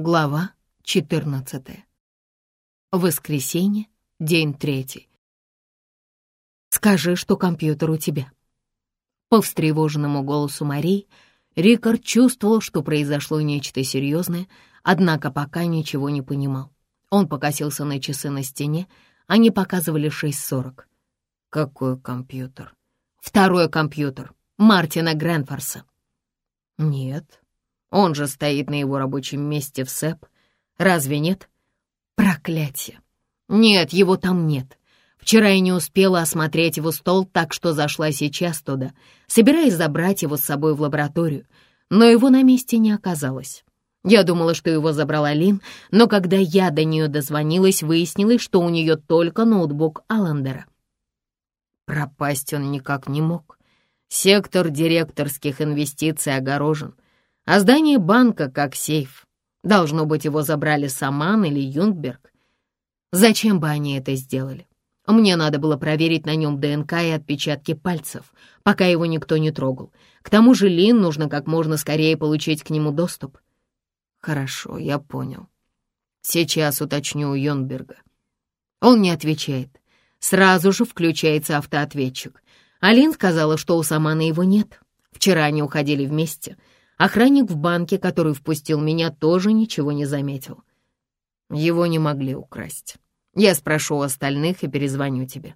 Глава 14. Воскресенье, день третий. «Скажи, что компьютер у тебя». По встревоженному голосу Марии Рикард чувствовал, что произошло нечто серьезное, однако пока ничего не понимал. Он покосился на часы на стене, они показывали 6.40. «Какой компьютер?» «Второй компьютер, Мартина Гренфорса». «Нет, он же стоит на его рабочем месте в СЭП. Разве нет? Проклятие. Нет, его там нет. Вчера я не успела осмотреть его стол, так что зашла сейчас туда, собираясь забрать его с собой в лабораторию, но его на месте не оказалось. Я думала, что его забрала Лин, но когда я до нее дозвонилась, выяснилось, что у нее только ноутбук Аллендера. Пропасть он никак не мог. Сектор директорских инвестиций огорожен — а здание банка как сейф. Должно быть, его забрали Саман или Юнгберг. Зачем бы они это сделали? Мне надо было проверить на нем ДНК и отпечатки пальцев, пока его никто не трогал. К тому же Лин нужно как можно скорее получить к нему доступ. Хорошо, я понял. Сейчас уточню у Юнгберга. Он не отвечает. Сразу же включается автоответчик. Алин сказала, что у Самана его нет. Вчера они уходили вместе — Охранник в банке, который впустил меня, тоже ничего не заметил. Его не могли украсть. Я спрошу у остальных и перезвоню тебе.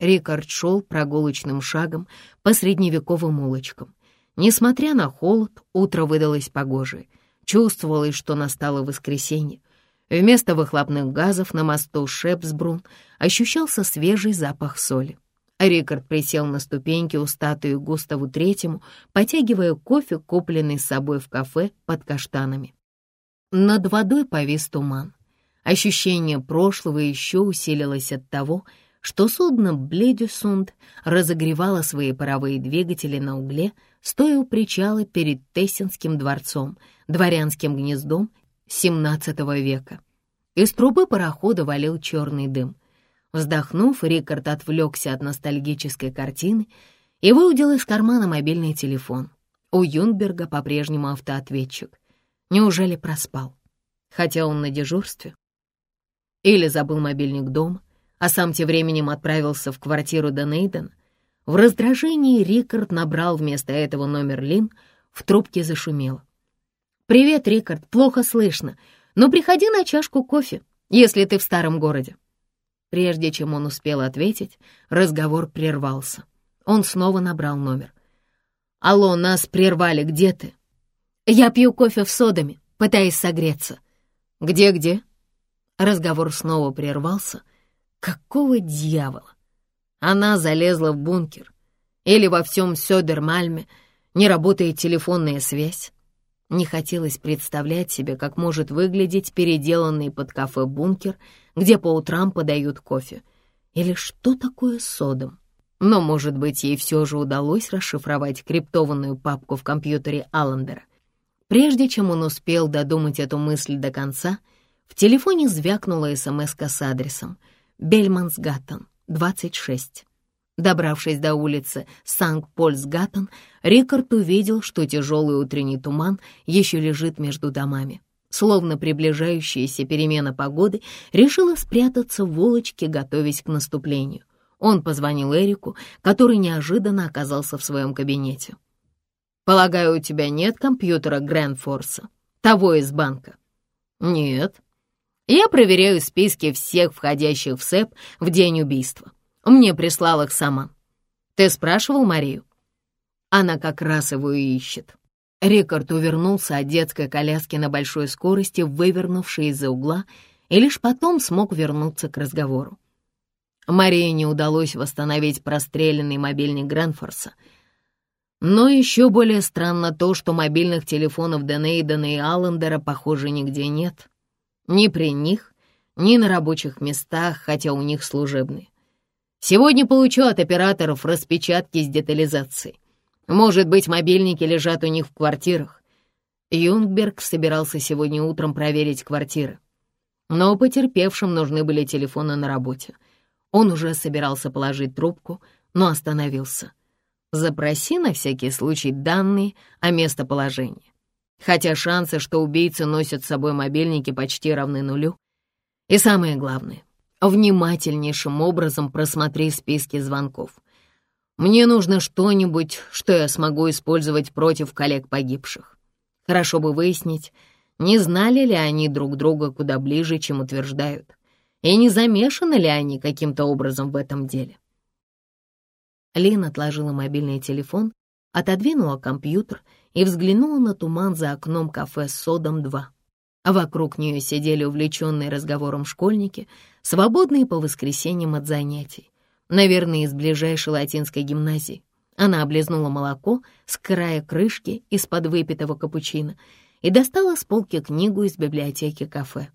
Рикард шел прогулочным шагом по средневековым улочкам. Несмотря на холод, утро выдалось погожее. Чувствовалось, что настало воскресенье. Вместо выхлопных газов на мосту Шепсбрун ощущался свежий запах соли. Рикард присел на ступеньки у статуи Густаву Третьему, потягивая кофе, купленный с собой в кафе под каштанами. Над водой повис туман. Ощущение прошлого еще усилилось от того, что судно Бледюсунд разогревало свои паровые двигатели на угле, стоя у причала перед Тессинским дворцом, дворянским гнездом XVII века. Из трубы парохода валил черный дым — Вздохнув, Рикард отвлекся от ностальгической картины и выудил из кармана мобильный телефон. У Юнберга по-прежнему автоответчик. Неужели проспал? Хотя он на дежурстве. Или забыл мобильник дома, а сам тем временем отправился в квартиру Денейден. В раздражении Рикард набрал вместо этого номер Лин, в трубке зашумело. «Привет, Рикард, плохо слышно, но приходи на чашку кофе, если ты в старом городе». Прежде чем он успел ответить, разговор прервался. Он снова набрал номер. «Алло, нас прервали, где ты?» «Я пью кофе в содами, пытаясь согреться». «Где-где?» Разговор снова прервался. «Какого дьявола?» Она залезла в бункер. Или во всем Сёдермальме не работает телефонная связь. Не хотелось представлять себе, как может выглядеть переделанный под кафе бункер, где по утрам подают кофе. Или что такое содом? Но, может быть, ей все же удалось расшифровать криптованную папку в компьютере Аллендера. Прежде чем он успел додумать эту мысль до конца, в телефоне звякнула смс с адресом «Бельмансгаттен, 26». Добравшись до улицы Санкт-Польсгаттен, Рикард увидел, что тяжелый утренний туман еще лежит между домами. Словно приближающаяся перемена погоды решила спрятаться в улочке, готовясь к наступлению. Он позвонил Эрику, который неожиданно оказался в своем кабинете. «Полагаю, у тебя нет компьютера Грэнфорса, того из банка?» «Нет. Я проверяю списки всех входящих в СЭП в день убийства. Мне прислал их сама. Ты спрашивал Марию? Она как раз его и ищет. Рикард увернулся от детской коляски на большой скорости, вывернувшей из-за угла, и лишь потом смог вернуться к разговору. Марии не удалось восстановить простреленный мобильник Грэнфорса. Но еще более странно то, что мобильных телефонов Денейдена и Аллендера, похоже, нигде нет. Ни при них, ни на рабочих местах, хотя у них служебные. Сегодня получу от операторов распечатки с детализацией. Может быть, мобильники лежат у них в квартирах. Юнгберг собирался сегодня утром проверить квартиры. Но потерпевшим нужны были телефоны на работе. Он уже собирался положить трубку, но остановился. Запроси на всякий случай данные о местоположении. хотя шансы, что убийцы носят с собой мобильники, почти равны нулю. И самое главное, внимательнейшим образом просмотри списки звонков. Мне нужно что-нибудь, что я смогу использовать против коллег погибших. Хорошо бы выяснить, не знали ли они друг друга куда ближе, чем утверждают, и не замешаны ли они каким-то образом в этом деле. Лин отложила мобильный телефон, отодвинула компьютер и взглянула на туман за окном кафе «Содом-2». А вокруг нее сидели увлеченные разговором школьники, свободные по воскресеньям от занятий. Наверное, из ближайшей латинской гимназии. Она облизнула молоко с края крышки из-под выпитого капучино и достала с полки книгу из библиотеки кафе.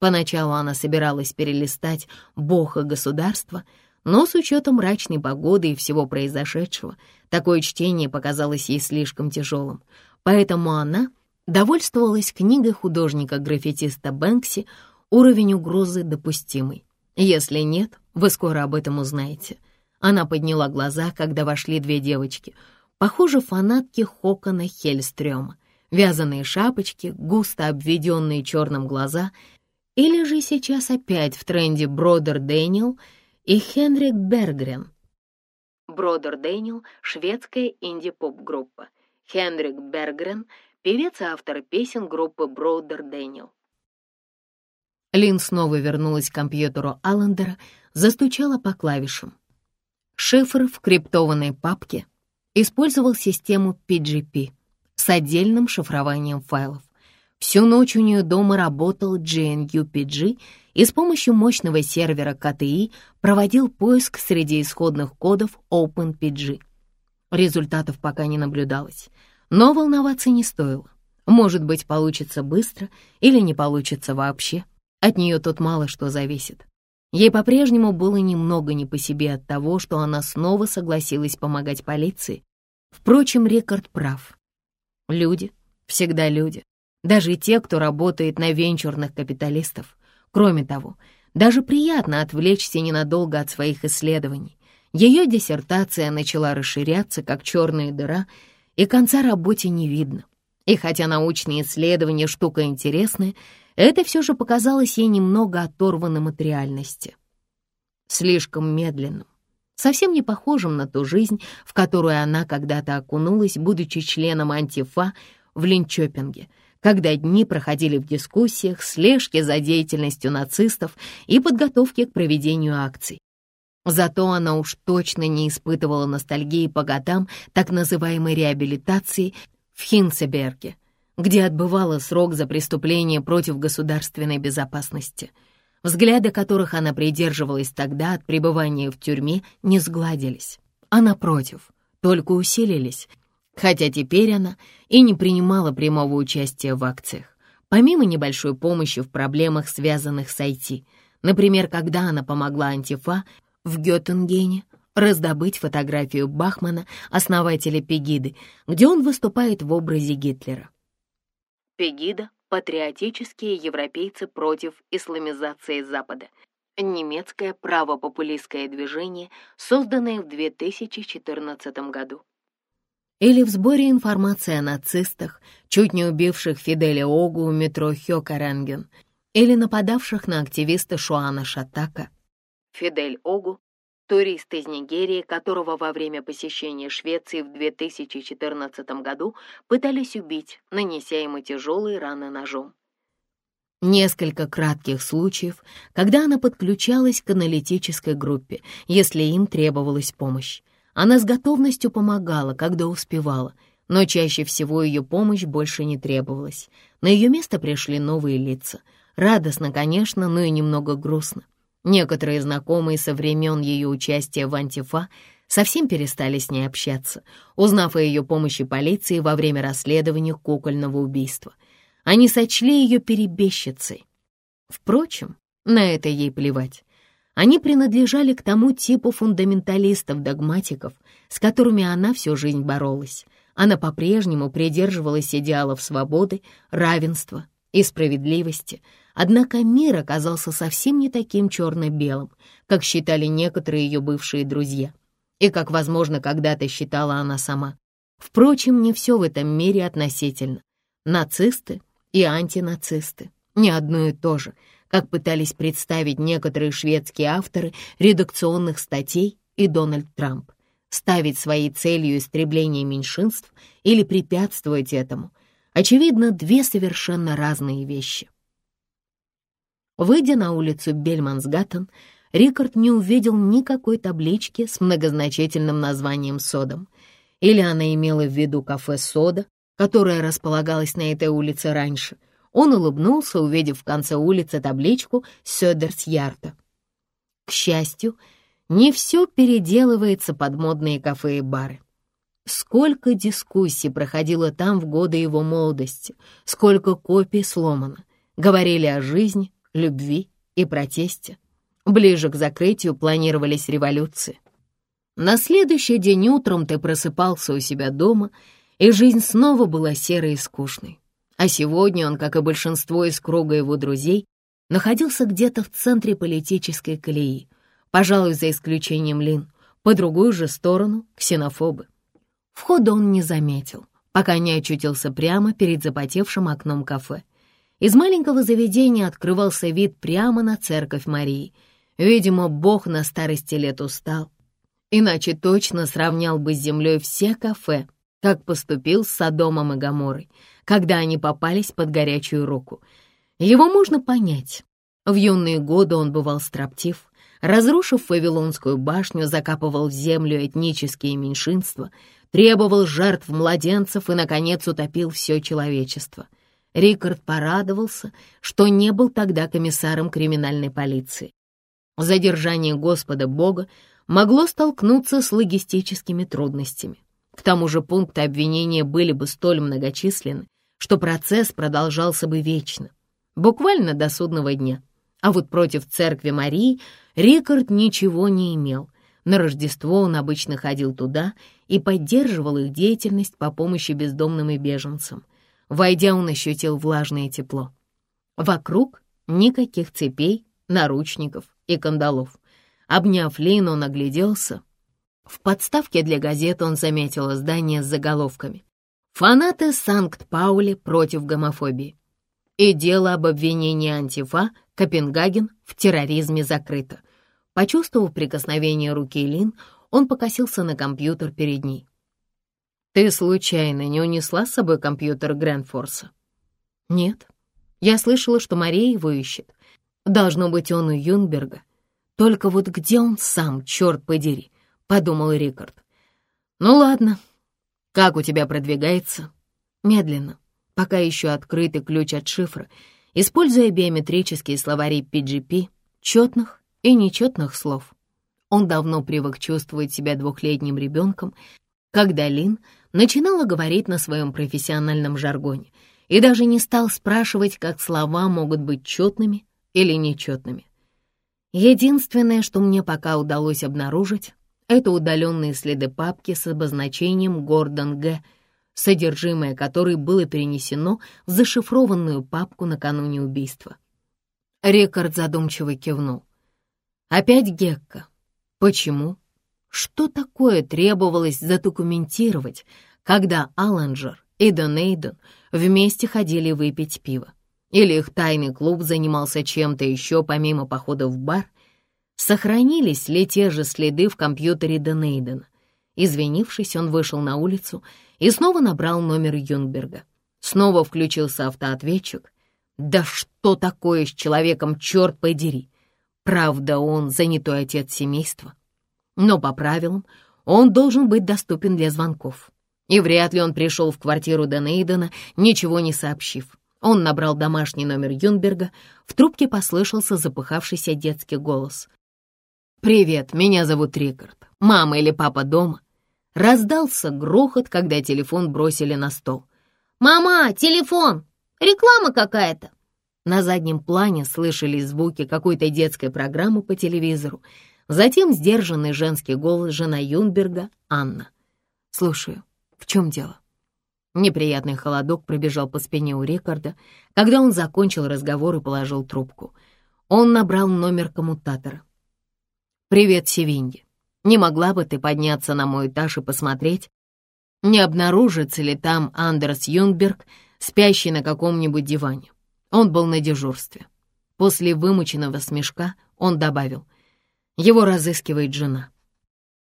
Поначалу она собиралась перелистать «Бог и государство», но с учетом мрачной погоды и всего произошедшего, такое чтение показалось ей слишком тяжелым, поэтому она довольствовалась книгой художника-граффитиста Бэнкси «Уровень угрозы допустимый». Если нет, вы скоро об этом узнаете. Она подняла глаза, когда вошли две девочки, похоже, фанатки Хокона Хельстрёма. Вязаные шапочки, густо обведенные черным глаза, или же сейчас опять в тренде Бродер Дэниел и Хенрик Бергрен. Бродер Дэниел — шведская инди-поп-группа. Хенрик Бергрен — певец и автор песен группы Бродер Дэниел. Лин снова вернулась к компьютеру Аллендера, застучала по клавишам. Шифр в криптованной папке использовал систему PGP с отдельным шифрованием файлов. Всю ночь у нее дома работал GNU-PG и с помощью мощного сервера KTI проводил поиск среди исходных кодов OpenPG. Результатов пока не наблюдалось, но волноваться не стоило. Может быть, получится быстро или не получится вообще. От нее тут мало что зависит. Ей по-прежнему было немного не по себе от того, что она снова согласилась помогать полиции. Впрочем, Рекорд прав. Люди, всегда люди. Даже те, кто работает на венчурных капиталистов. Кроме того, даже приятно отвлечься ненадолго от своих исследований. Ее диссертация начала расширяться, как черная дыра, и конца работе не видно. И хотя научные исследования — штука интересная, это все же показалось ей немного оторванным от реальности. Слишком медленным, совсем не похожим на ту жизнь, в которую она когда-то окунулась, будучи членом антифа в Линчопинге, когда дни проходили в дискуссиях, слежке за деятельностью нацистов и подготовке к проведению акций. Зато она уж точно не испытывала ностальгии по годам так называемой реабилитации в Хинцеберге — где отбывала срок за преступление против государственной безопасности, взгляды которых она придерживалась тогда от пребывания в тюрьме не сгладились, а напротив, только усилились, хотя теперь она и не принимала прямого участия в акциях, помимо небольшой помощи в проблемах, связанных с IT, например, когда она помогла Антифа в Геттингене раздобыть фотографию Бахмана, основателя Пегиды, где он выступает в образе Гитлера. Пегида — патриотические европейцы против исламизации Запада. Немецкое правопопулистское движение, созданное в 2014 году. Или в сборе информации о нацистах, чуть не убивших Фиделя Огу у метро Хёкаренген, или нападавших на активиста Шуана Шатака. Фидель Огу турист из Нигерии, которого во время посещения Швеции в 2014 году пытались убить, нанеся ему тяжелые раны ножом. Несколько кратких случаев, когда она подключалась к аналитической группе, если им требовалась помощь. Она с готовностью помогала, когда успевала, но чаще всего ее помощь больше не требовалась. На ее место пришли новые лица. Радостно, конечно, но и немного грустно. Некоторые знакомые со времен ее участия в «Антифа» совсем перестали с ней общаться, узнав о ее помощи полиции во время расследования кукольного убийства. Они сочли ее перебежчицей. Впрочем, на это ей плевать. Они принадлежали к тому типу фундаменталистов-догматиков, с которыми она всю жизнь боролась. Она по-прежнему придерживалась идеалов свободы, равенства и справедливости — Однако мир оказался совсем не таким черно-белым, как считали некоторые ее бывшие друзья, и как, возможно, когда-то считала она сама. Впрочем, не все в этом мире относительно. нацисты и антинацисты. Не одно и то же, как пытались представить некоторые шведские авторы редакционных статей и Дональд Трамп. Ставить своей целью истребление меньшинств или препятствовать этому — очевидно, две совершенно разные вещи. Выйдя на улицу Бельмансгаттен, Рикард не увидел никакой таблички с многозначительным названием «Содом». Или она имела в виду кафе «Сода», которое располагалось на этой улице раньше. Он улыбнулся, увидев в конце улицы табличку «Сёдерсьярта». К счастью, не все переделывается под модные кафе и бары. Сколько дискуссий проходило там в годы его молодости, сколько копий сломано. Говорили о жизни, любви и протесте. Ближе к закрытию планировались революции. На следующий день утром ты просыпался у себя дома, и жизнь снова была серой и скучной. А сегодня он, как и большинство из круга его друзей, находился где-то в центре политической колеи, пожалуй, за исключением Лин, по другую же сторону — ксенофобы. Входа он не заметил, пока не очутился прямо перед запотевшим окном кафе. Из маленького заведения открывался вид прямо на церковь Марии. Видимо, Бог на старости лет устал. Иначе точно сравнял бы с землей все кафе, как поступил с Содомом и Гоморой, когда они попались под горячую руку. Его можно понять. В юные годы он бывал строптив, разрушив Вавилонскую башню, закапывал в землю этнические меньшинства, требовал жертв младенцев и, наконец, утопил все человечество — Рикард порадовался, что не был тогда комиссаром криминальной полиции. Задержание Господа Бога могло столкнуться с логистическими трудностями. К тому же пункты обвинения были бы столь многочисленны, что процесс продолжался бы вечно, буквально до судного дня. А вот против церкви Марии Рикард ничего не имел. На Рождество он обычно ходил туда и поддерживал их деятельность по помощи бездомным и беженцам — Войдя, он ощутил влажное тепло. Вокруг никаких цепей, наручников и кандалов. Обняв Лину, он огляделся. В подставке для газеты он заметил здание с заголовками. «Фанаты Санкт-Паули против гомофобии». И дело об обвинении антифа Копенгаген в терроризме закрыто. Почувствовав прикосновение руки Лин, он покосился на компьютер перед ней. Ты случайно не унесла с собой компьютер Грэнфорса? Нет. Я слышала, что Мария его ищет. Должно быть, он у Юнберга. Только вот где он сам, черт подери, подумал Рикард. Ну ладно. Как у тебя продвигается? Медленно. Пока еще открытый ключ от шифра, используя биометрические словари PGP, четных и нечетных слов. Он давно привык чувствовать себя двухлетним ребенком, когда Лин начинала говорить на своем профессиональном жаргоне и даже не стал спрашивать, как слова могут быть четными или нечетными. Единственное, что мне пока удалось обнаружить, это удаленные следы папки с обозначением «Гордон Г», содержимое которой было перенесено в зашифрованную папку накануне убийства. Рекорд задумчиво кивнул. «Опять Гекка. Почему?» Что такое требовалось задокументировать, когда Алланджер и Донейден вместе ходили выпить пиво? Или их тайный клуб занимался чем-то еще помимо похода в бар? Сохранились ли те же следы в компьютере Донейдена? Извинившись, он вышел на улицу и снова набрал номер Юнгберга. Снова включился автоответчик. «Да что такое с человеком, черт подери! Правда, он занятой отец семейства?» Но по правилам он должен быть доступен для звонков. И вряд ли он пришел в квартиру Денейдена, ничего не сообщив. Он набрал домашний номер Юнберга, в трубке послышался запыхавшийся детский голос. «Привет, меня зовут Рикард. Мама или папа дома?» Раздался грохот, когда телефон бросили на стол. «Мама, телефон! Реклама какая-то!» На заднем плане слышались звуки какой-то детской программы по телевизору, Затем сдержанный женский голос жена Юнберга, Анна. «Слушаю, в чем дело?» Неприятный холодок пробежал по спине у Рикарда, когда он закончил разговор и положил трубку. Он набрал номер коммутатора. «Привет, Севиньи. Не могла бы ты подняться на мой этаж и посмотреть, не обнаружится ли там Андерс Юнберг спящий на каком-нибудь диване. Он был на дежурстве. После вымученного смешка он добавил, его разыскивает жена.